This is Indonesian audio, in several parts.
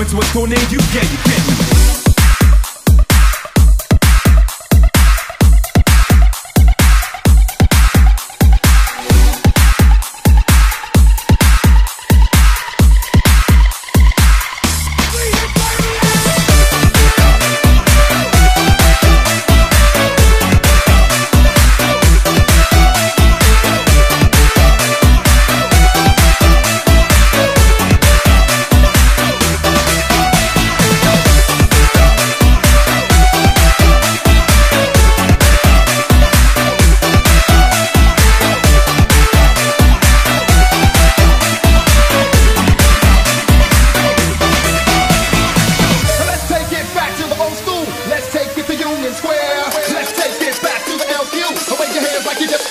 coming to a school near you. Yeah, you get me.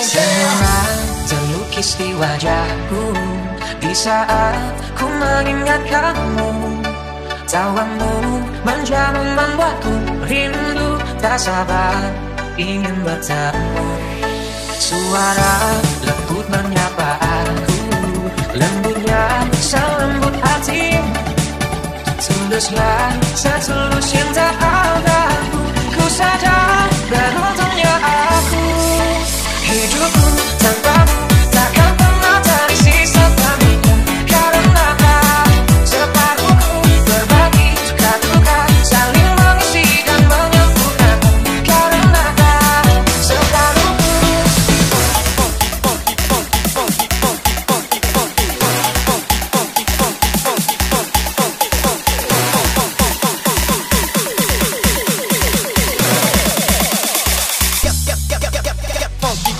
Senyuman terlukis di wajahku. Di saat mengingat kamu Tawamu menjamu membuatku rindu. Tak sabar ingin bertemu. Suara lembut menyapa aku. Lembutnya selembut hati. Setulus cinta funky